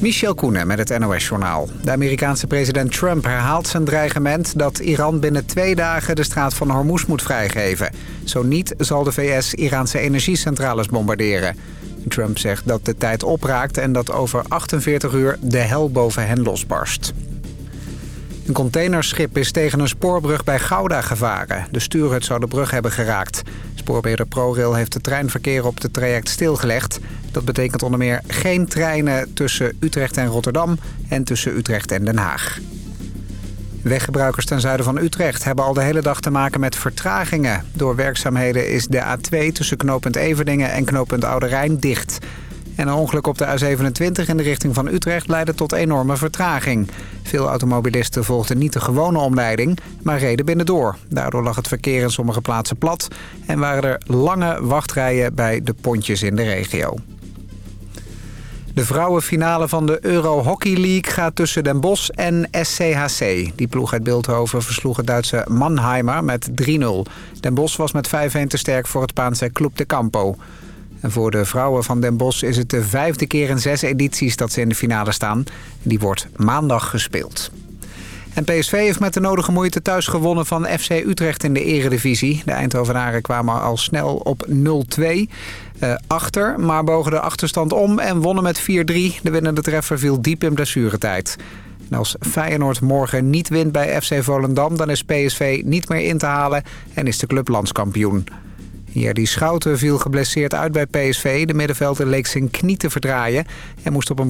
Michel Koenen met het NOS-journaal. De Amerikaanse president Trump herhaalt zijn dreigement... dat Iran binnen twee dagen de straat van Hormuz moet vrijgeven. Zo niet zal de VS Iraanse energiecentrales bombarderen. Trump zegt dat de tijd opraakt en dat over 48 uur de hel boven hen losbarst. Een containerschip is tegen een spoorbrug bij Gouda gevaren. De stuurhut zou de brug hebben geraakt. Spoorbeheerder ProRail heeft het treinverkeer op het traject stilgelegd. Dat betekent onder meer geen treinen tussen Utrecht en Rotterdam en tussen Utrecht en Den Haag. Weggebruikers ten zuiden van Utrecht hebben al de hele dag te maken met vertragingen. Door werkzaamheden is de A2 tussen knooppunt Everdingen en knooppunt Oude Rijn dicht. En een ongeluk op de A27 in de richting van Utrecht leidde tot enorme vertraging. Veel automobilisten volgden niet de gewone omleiding, maar reden binnendoor. Daardoor lag het verkeer in sommige plaatsen plat en waren er lange wachtrijen bij de pontjes in de regio. De vrouwenfinale van de Euro Hockey League gaat tussen Den Bosch en SCHC. Die ploeg uit Beeldhoven versloeg het Duitse Mannheimer met 3-0. Den Bosch was met 5-1 te sterk voor het Spaanse Club de Campo. En voor de vrouwen van Den Bosch is het de vijfde keer in zes edities dat ze in de finale staan. Die wordt maandag gespeeld. En PSV heeft met de nodige moeite thuis gewonnen van FC Utrecht in de eredivisie. De Eindhovenaren kwamen al snel op 0-2 uh, achter, maar bogen de achterstand om en wonnen met 4-3. De winnende treffer viel diep in blessuretijd. En als Feyenoord morgen niet wint bij FC Volendam... dan is PSV niet meer in te halen en is de club landskampioen. Die Schouten viel geblesseerd uit bij PSV. De middenvelder leek zijn knie te verdraaien... en moest op een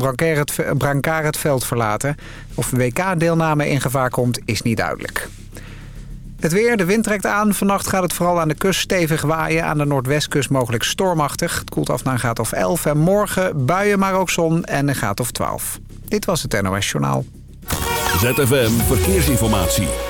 brancard het, veld verlaten. Of WK-deelname in gevaar komt, is niet duidelijk. Het weer, de wind trekt aan. Vannacht gaat het vooral aan de kust stevig waaien. Aan de noordwestkust mogelijk stormachtig. Het koelt af naar een graad of 11. En morgen buien, maar ook zon en een graad of 12. Dit was het NOS Journaal. ZFM Verkeersinformatie.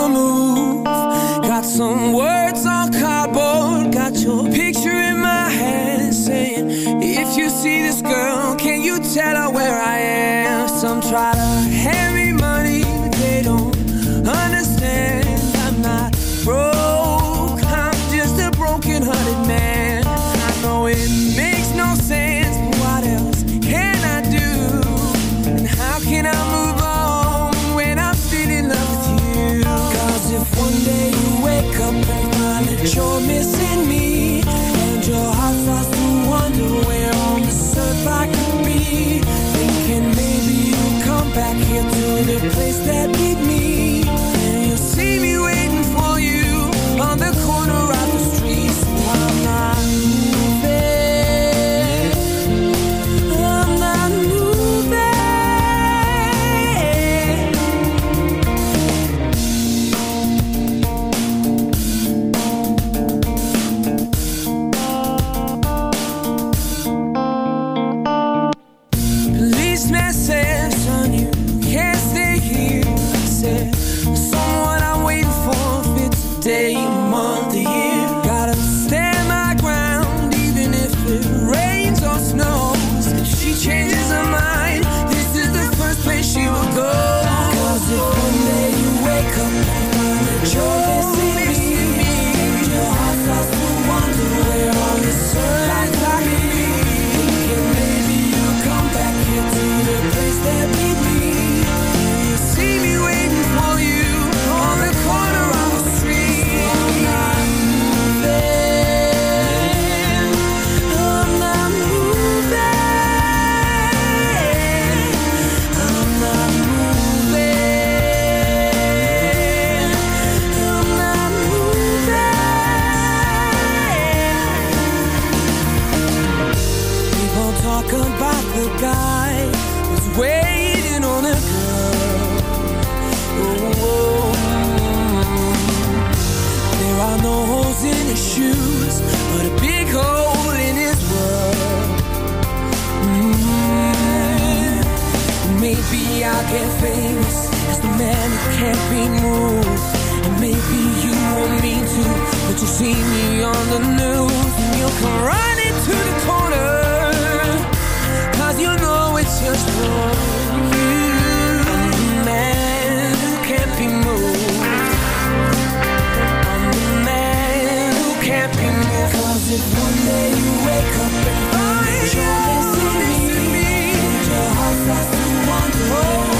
Gonna move. can't face the man who can't be moved. And maybe you won't me to, but you'll see me on the news and you'll come running to the corner. Cause you know it's just wrong. You, the man who can't be moved. I'm the man who can't be moved. If one day you wake up and find you're missing me, me, your heart starts to wander. Oh.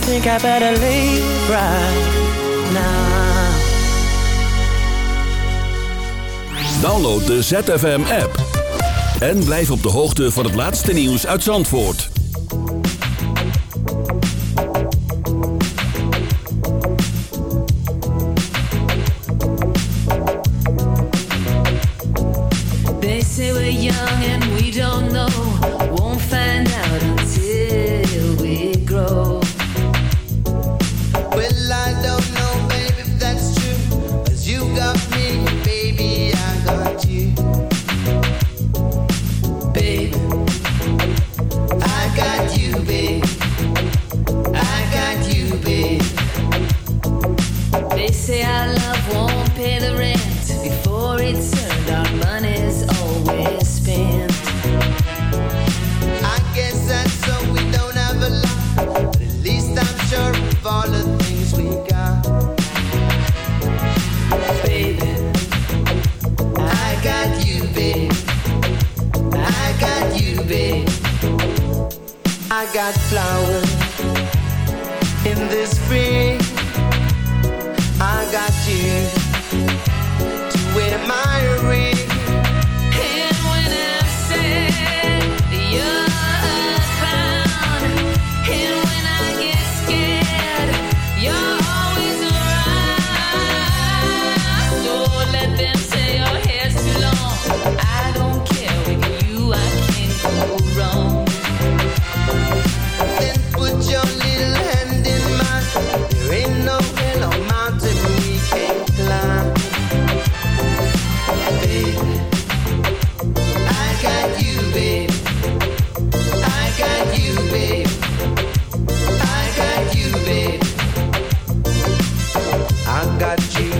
think I better leave right now. Download de ZFM app. En blijf op de hoogte van het laatste nieuws uit Zandvoort. cidade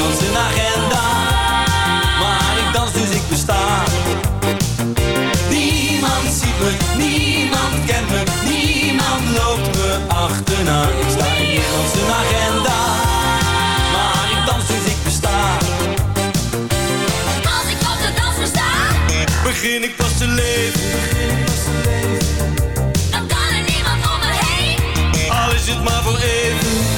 In niemand zijn agenda, maar ik dans dus ik besta. Niemand ziet me, niemand kent me, niemand loopt me achterna. Ik sta in zijn agenda, maar ik dans dus ik besta. Als ik op de dans sta, Begin ik pas te leven, dan kan er niemand om me heen. al is het maar voor even.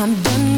I'm done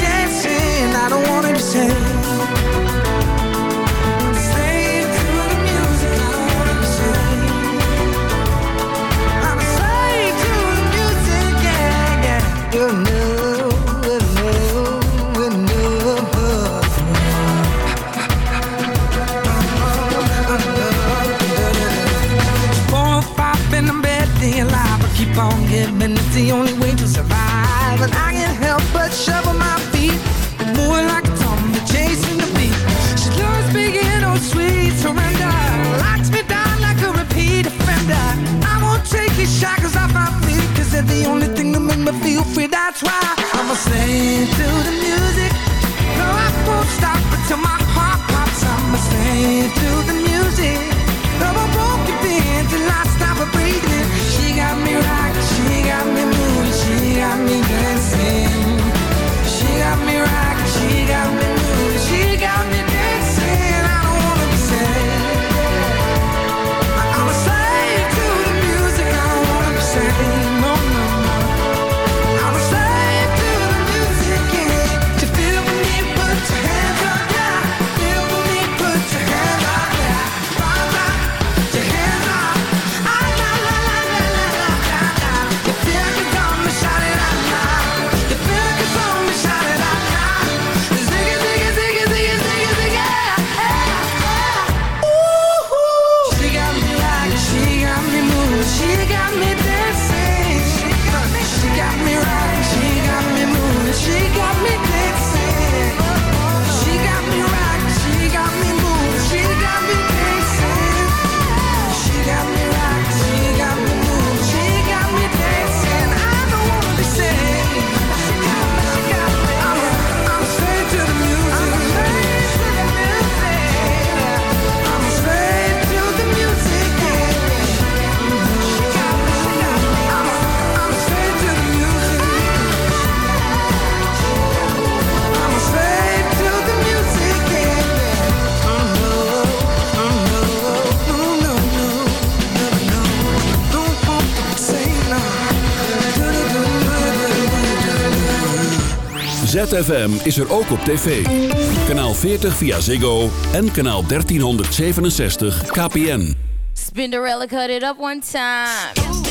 On giving, it's the only way to survive. Shackles off my feet, cause they're the only thing that make me feel free. That's why I'm a slave to the music. No, I won't stop until my heart pops. I'm a slave to the music. No, I won't give in till I stop breathing. She got me rocking, she got me moving, she got me dancing. She got me rocking, she got me ZFM is er ook op tv. Kanaal 40 via Ziggo en kanaal 1367 KPN. Spinderella cut it up one time.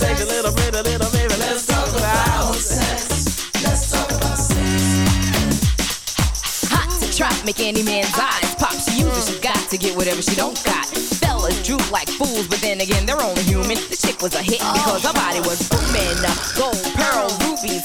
sex a little bit, a little baby. Let's talk about sex. Let's talk about sex. Hot to trap, make any man's eyes pop. She uses, she got to get whatever she don't got. Fellas droop like fools, but then again, they're only human. The chick was a hit because her body was booming. Gold, pearl, rubies,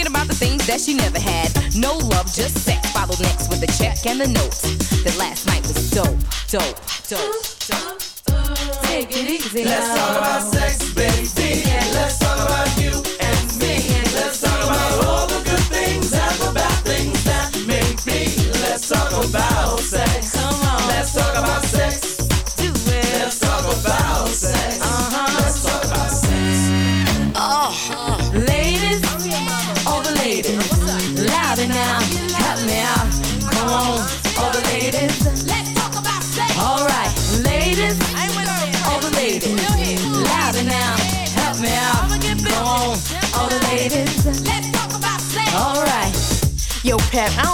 that she never had. No love, just sex. Followed next with a check and the note that last night was dope, dope, dope, dope. Take it easy. Let's talk about sex, baby. Let's talk about you and me. Let's talk about all the good things and the bad things that may be. Let's talk about sex.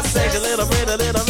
About sex a little bit, a little baby.